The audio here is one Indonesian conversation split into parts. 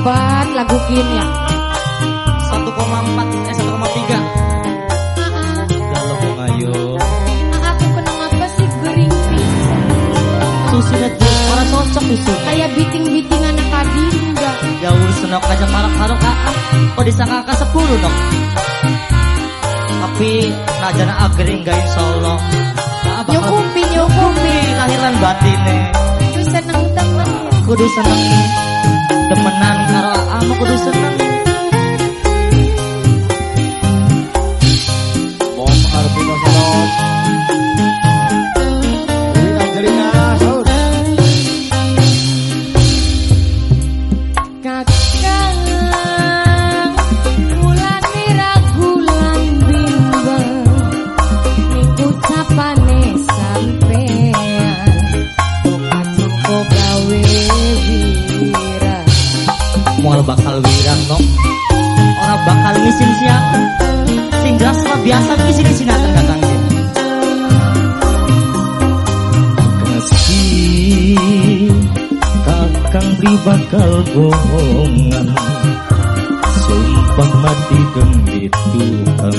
obat lagu kin ya. 1,4 eh 1,3. Dalam wong ayu. Aku kena apa sih gering Susine tuh ora cocok susu. Kayak biting-biting anak kadinda. Ya wis senok aja marak-marak ah. ah. Kok disangka ke 10 dong. Tapi najana agering ga insyaallah. Nah, bakal Nyukupi, nyukupi. lahiran batine. Terus seneng temen. Kudu seneng demenan karo amu kudu seneng. Ngisin siapa. Sing mah biasa ngisi-ngisinaken kakang. kasih kakang beri bakal bohongan sumpah mati demi Tuhan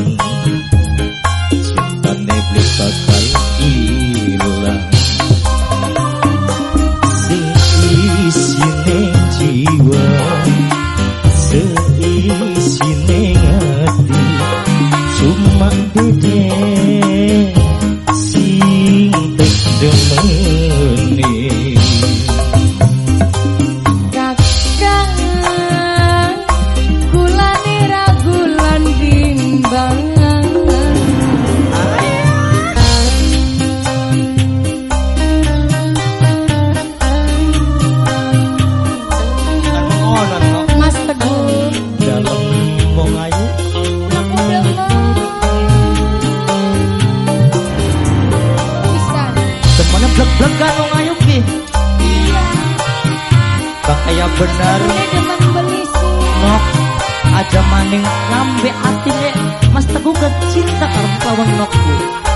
dede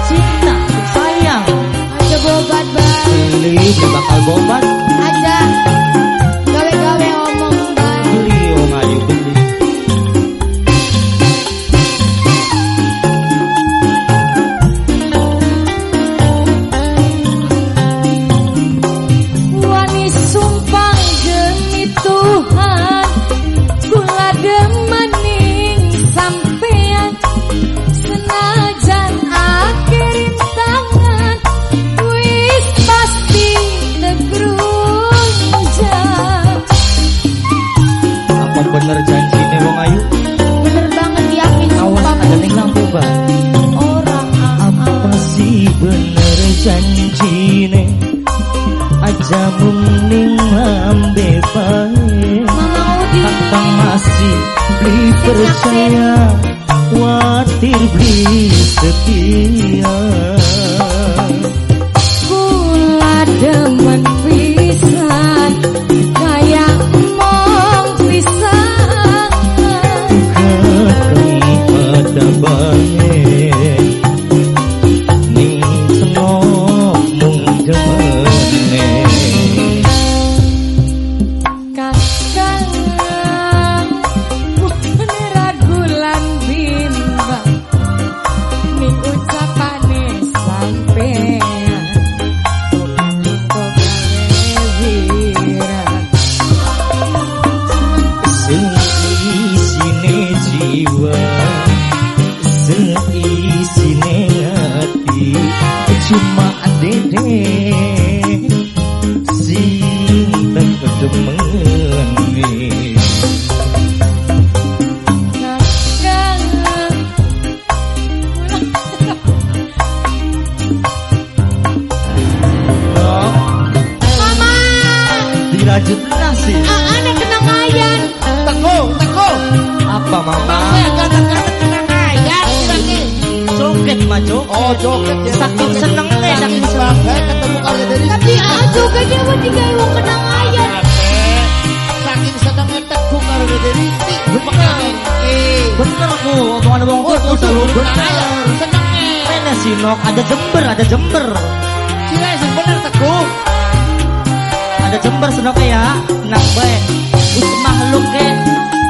Cinta, sayang. Aja bobat bang Beli bakal bobat. Ada jember, ada jember. Cira sing bener teguh. Ada jember senok ya. Nang bae. Us makhluk ke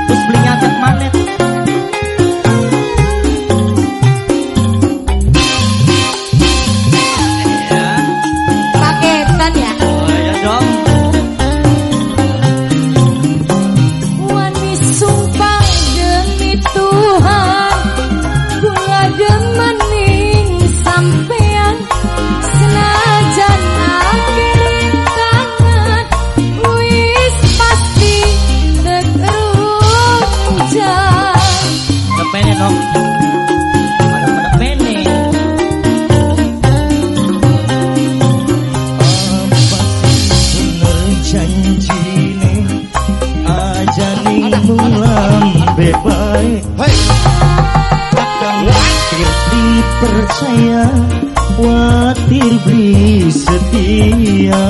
Us beli nyatet manet ning lambe bae Hei, akan watir watir beli setia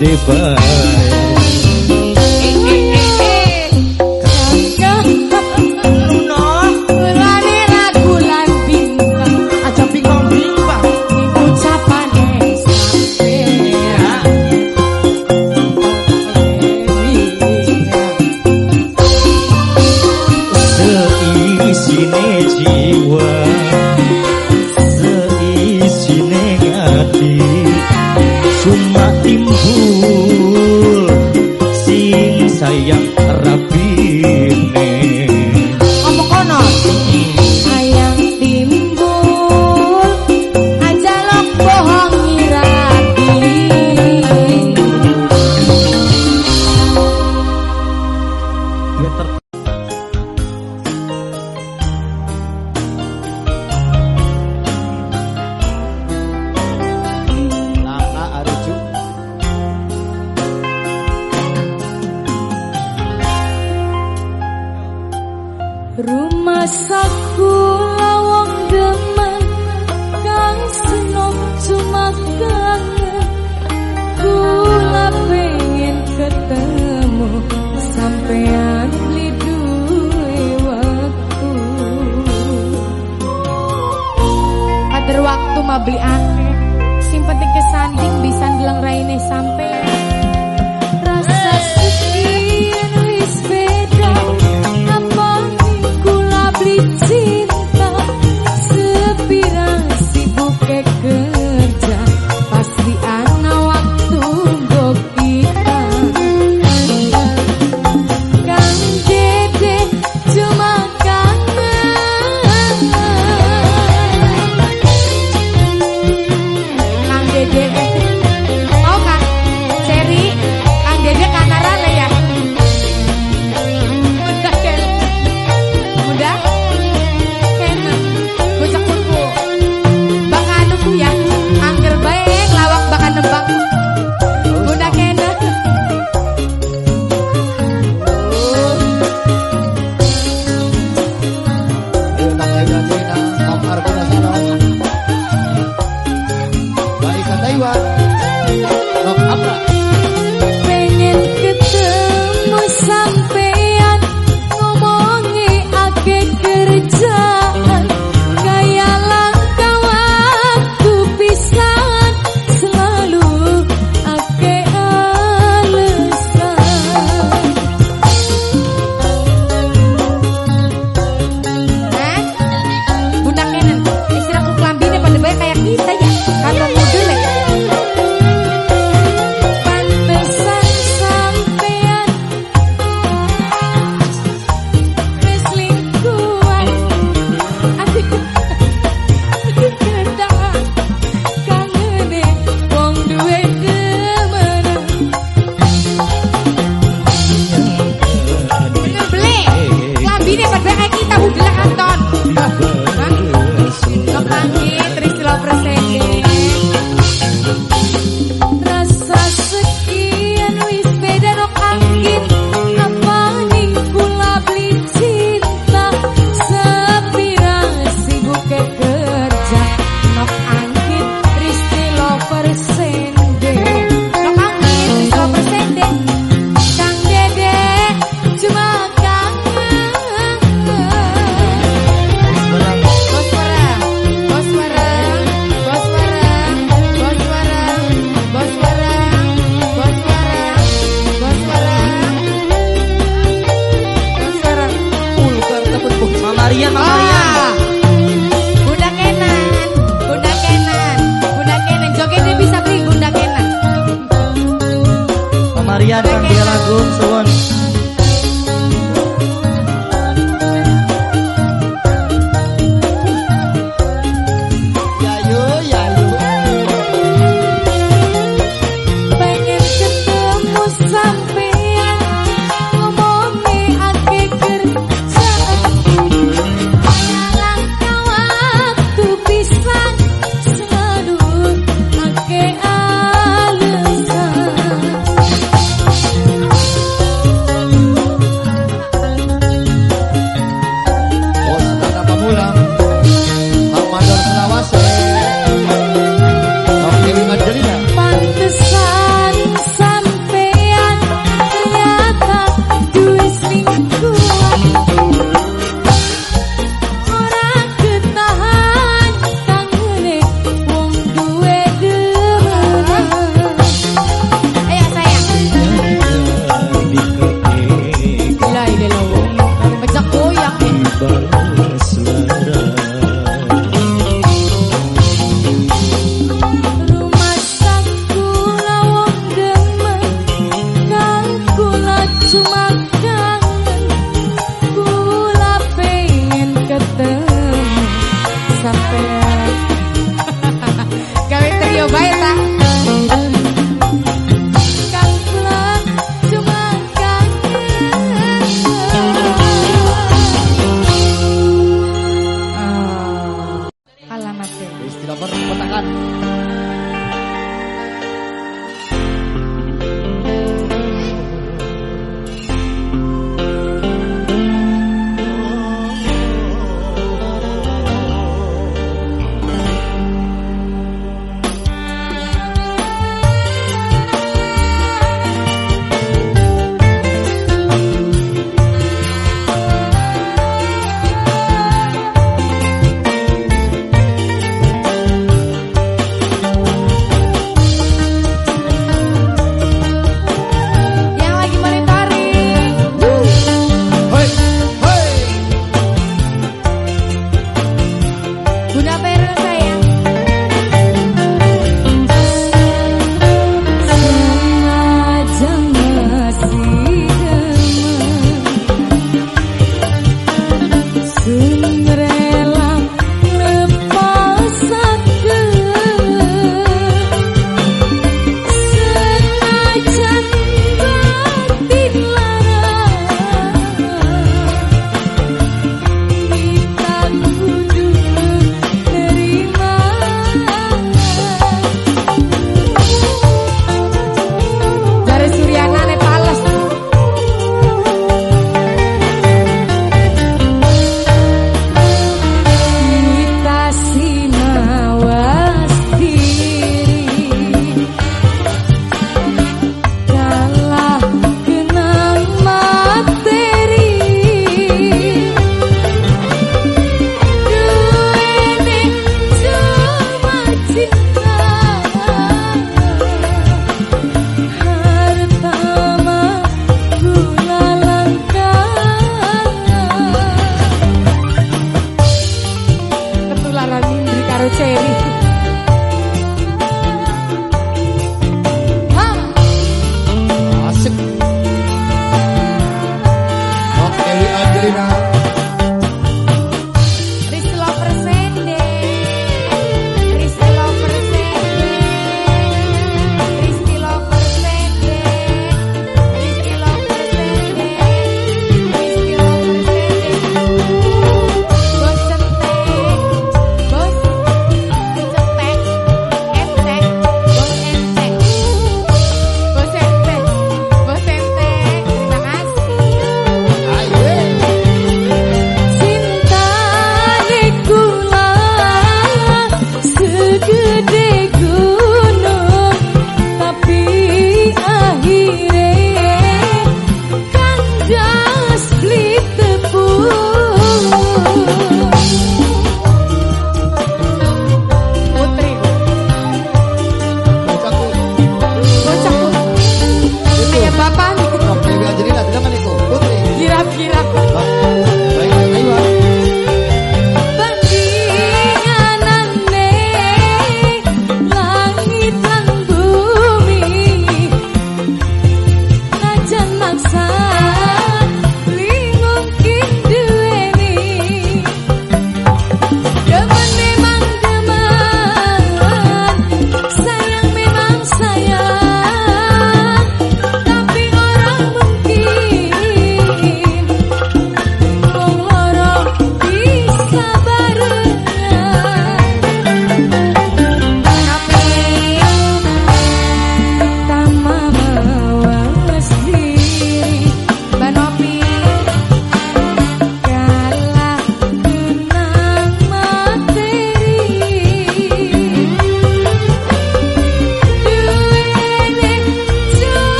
depan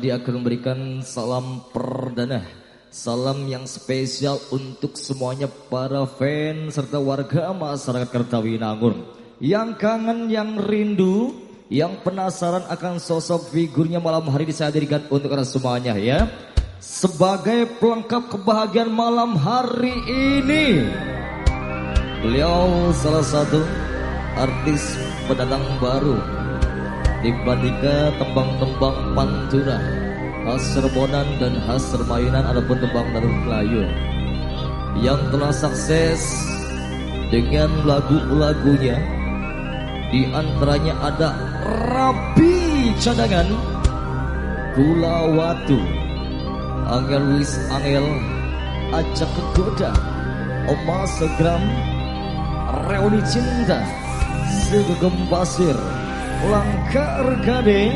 Pribadi akan memberikan salam perdana Salam yang spesial untuk semuanya para fans serta warga masyarakat Kertawinangun Yang kangen, yang rindu, yang penasaran akan sosok figurnya malam hari ini saya dirikan untuk anda semuanya ya. Sebagai pelengkap kebahagiaan malam hari ini Beliau salah satu artis pendatang baru Dibandingkan tembang-tembang pantura. Khas Sermonan dan khas ataupun tembang Darul Melayu. Yang telah sukses dengan lagu-lagunya di antaranya ada Rabi Cadangan Gula Watu Angel Wis Angel Ajak Kegoda Oma Segram Reuni Cinta Segegem Pasir Langkar Gade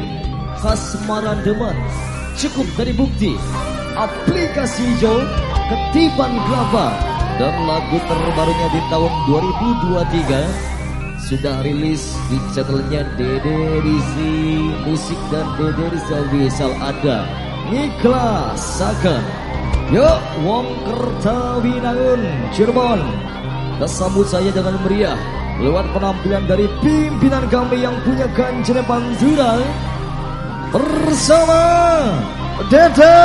Khas Marandeman cukup dari bukti. Aplikasi hijau ketiban kelapa. Dan lagu terbarunya di tahun 2023 sudah rilis di channelnya Dede Rizzi Musik dan Dede Rizal Wisal ada Saka Yuk Wong Kertawinangun Cirebon. Kita sambut saya dengan meriah Lewat penampilan dari pimpinan kami yang punya ganjaran pantura bersama Dede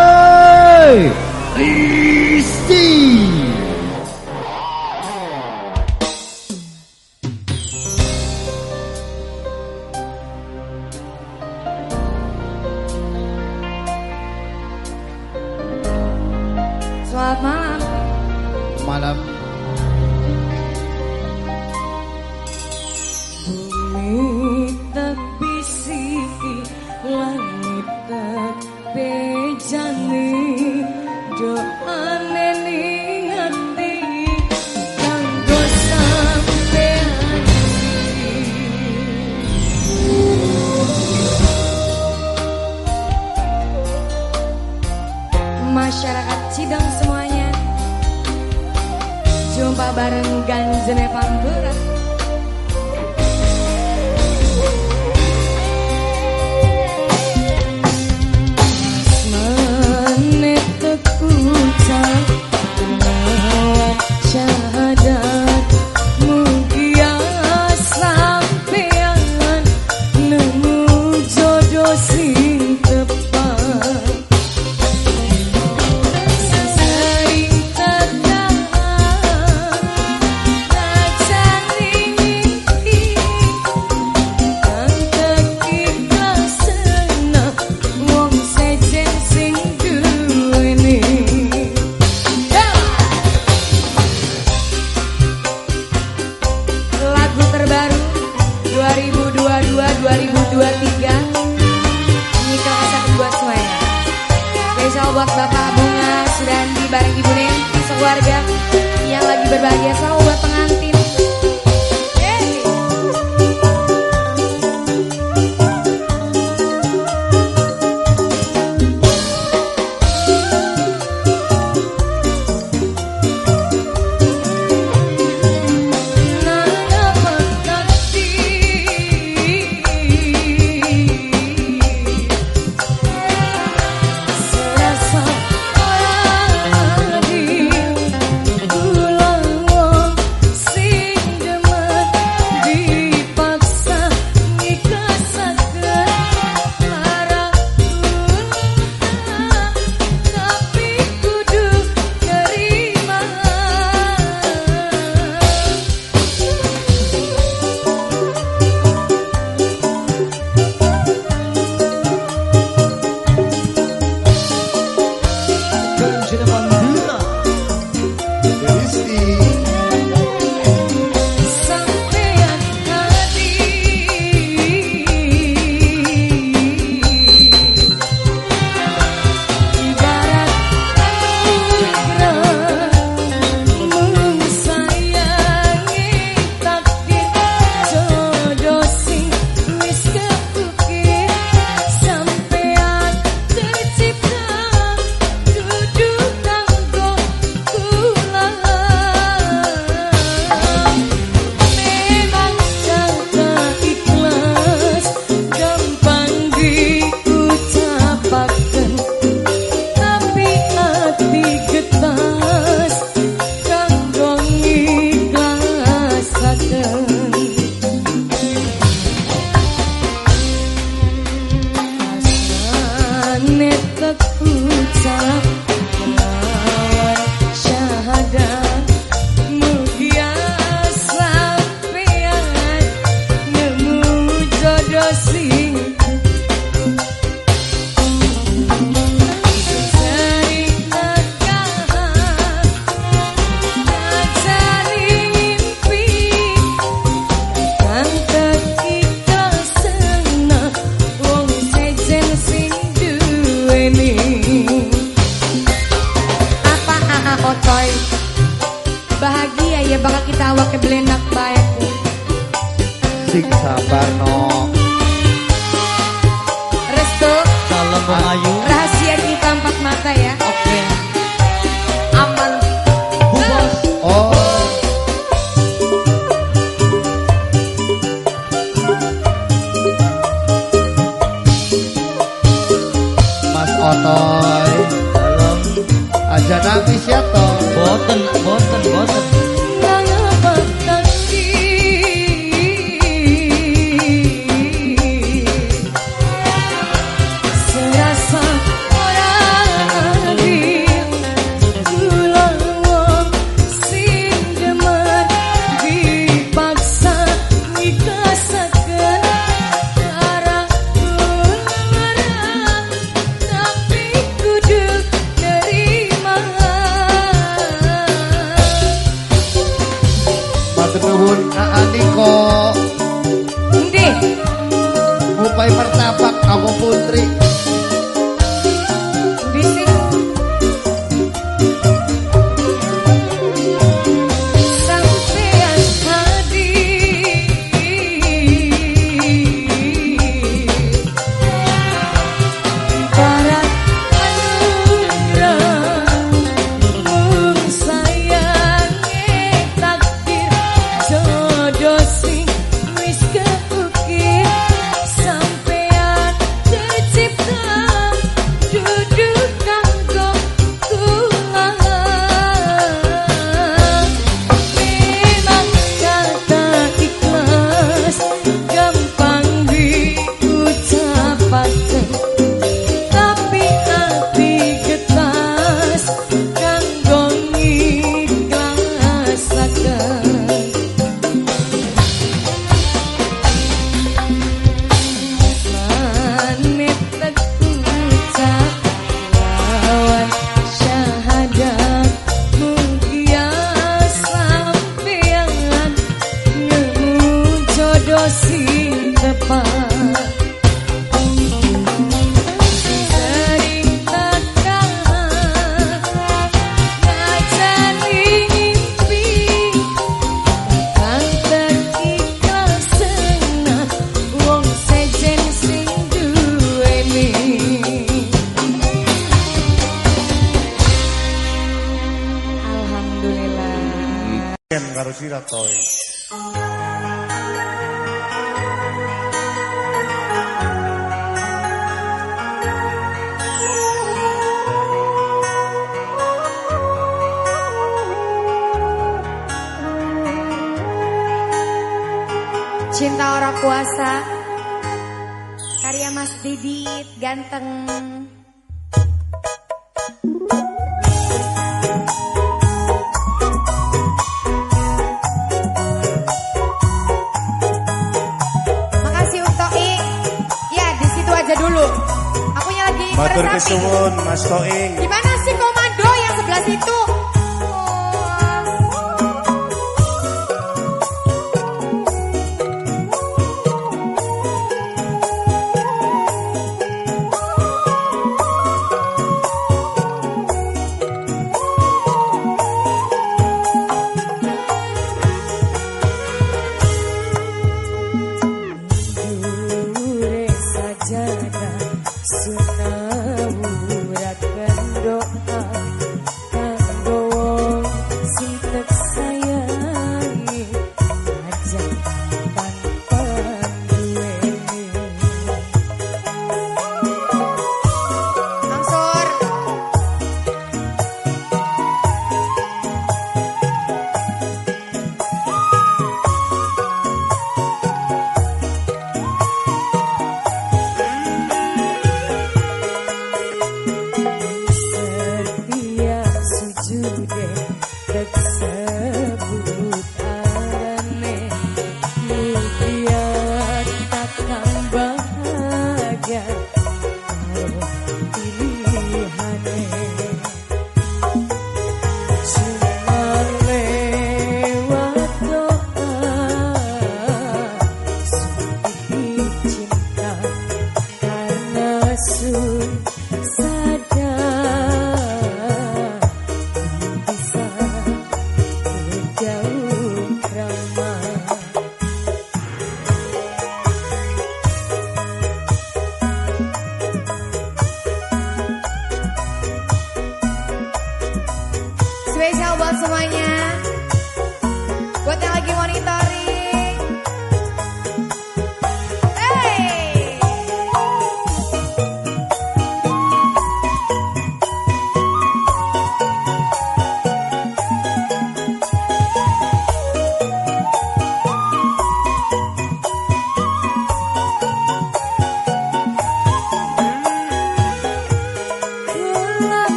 Risti. Cinta orang puasa, Karya Mas Didit Ganteng. Makasih Uktoi Ya di situ aja dulu. Akunya lagi Matur kesuwun Mas Toing. Gimana sih komando yang sebelah situ?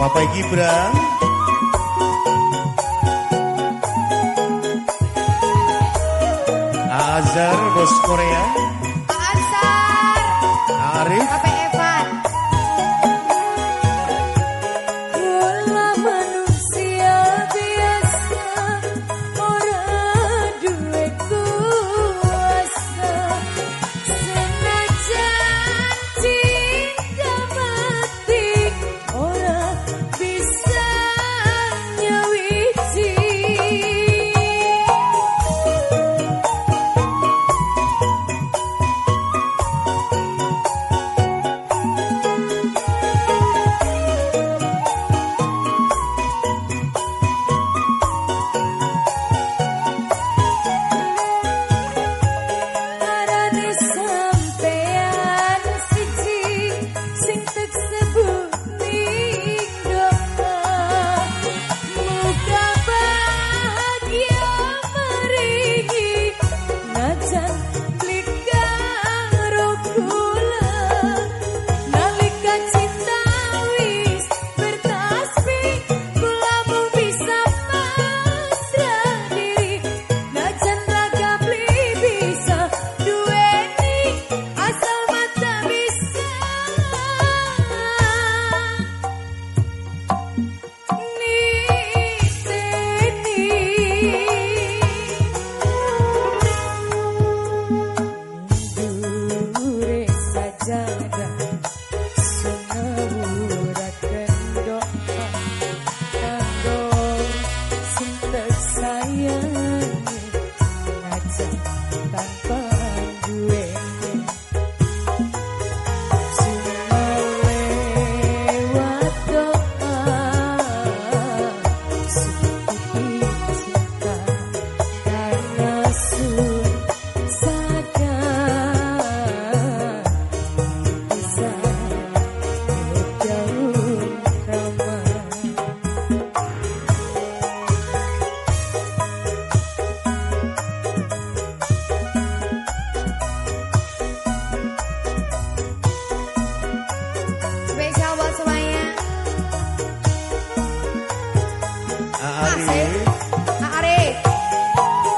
Bapak Gibran. Azhar Bos Korea. Azhar. Arif. KPM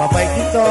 Bapak iki to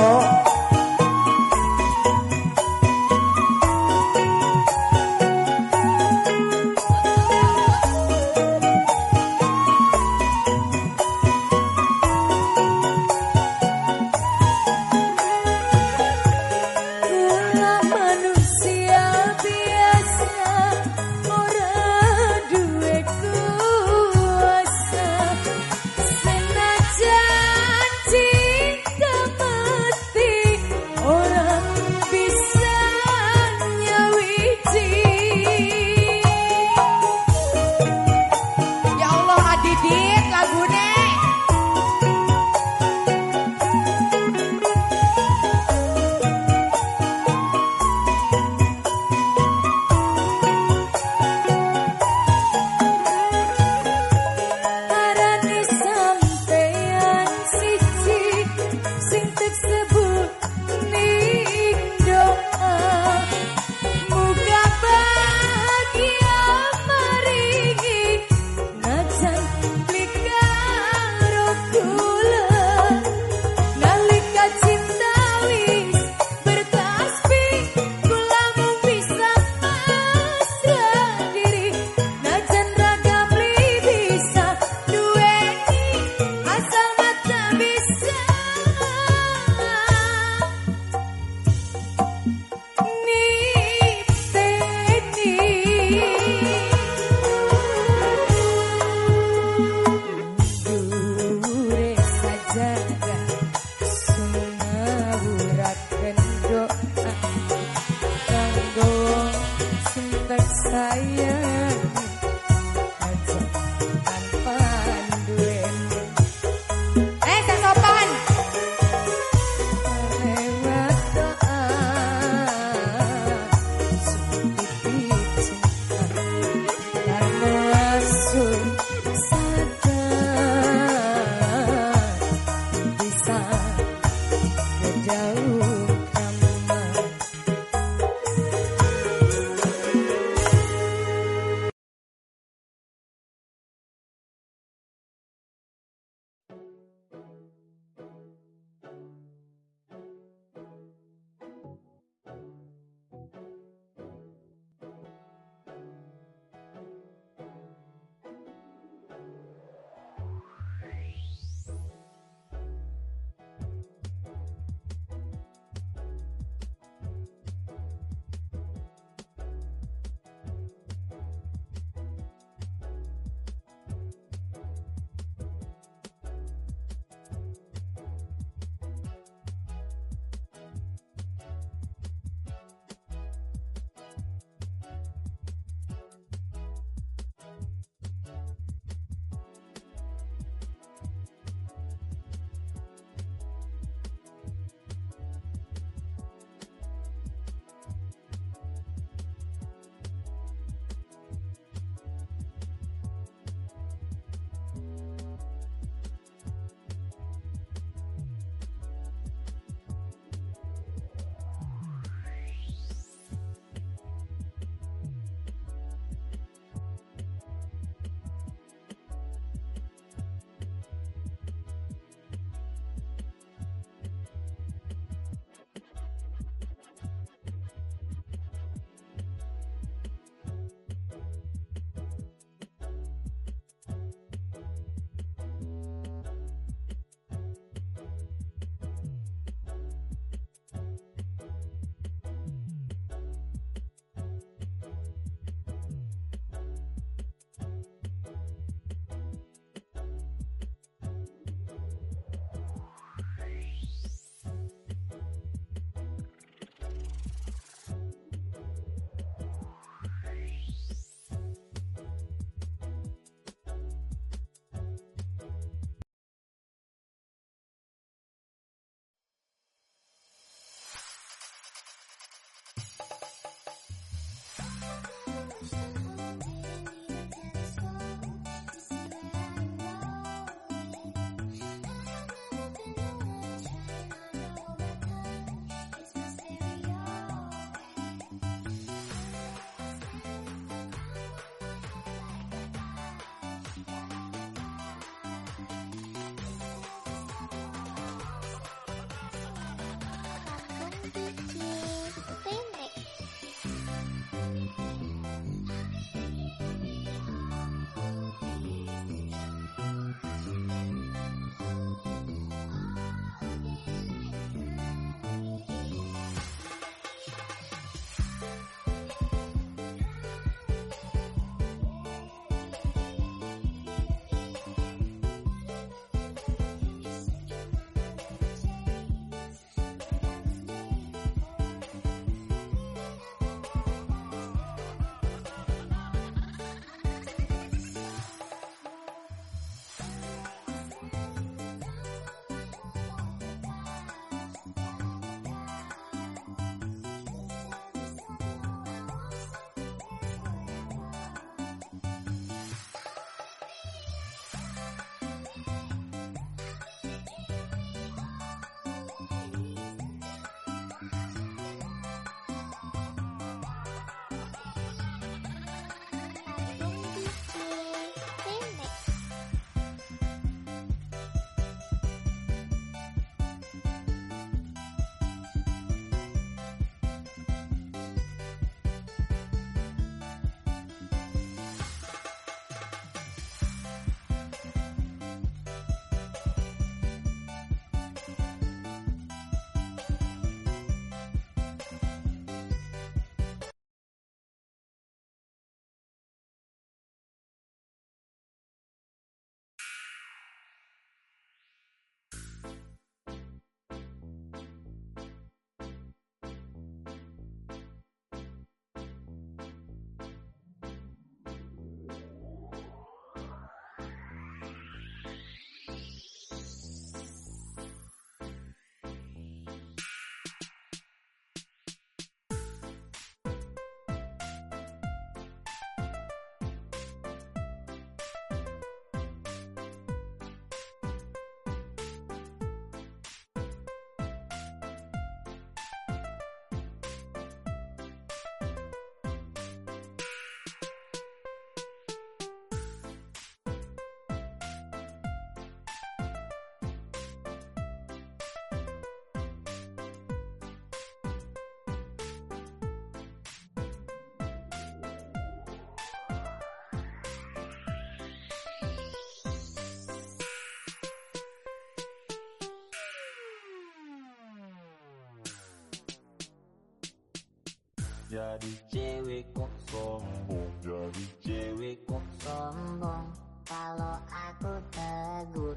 Jadi cewek kok sombong? Jadi cewek kok sombong? Kalau aku tegur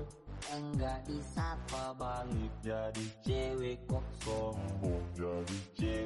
Enggak disapa balik Jadi cewek kok sombong? Jadi cewek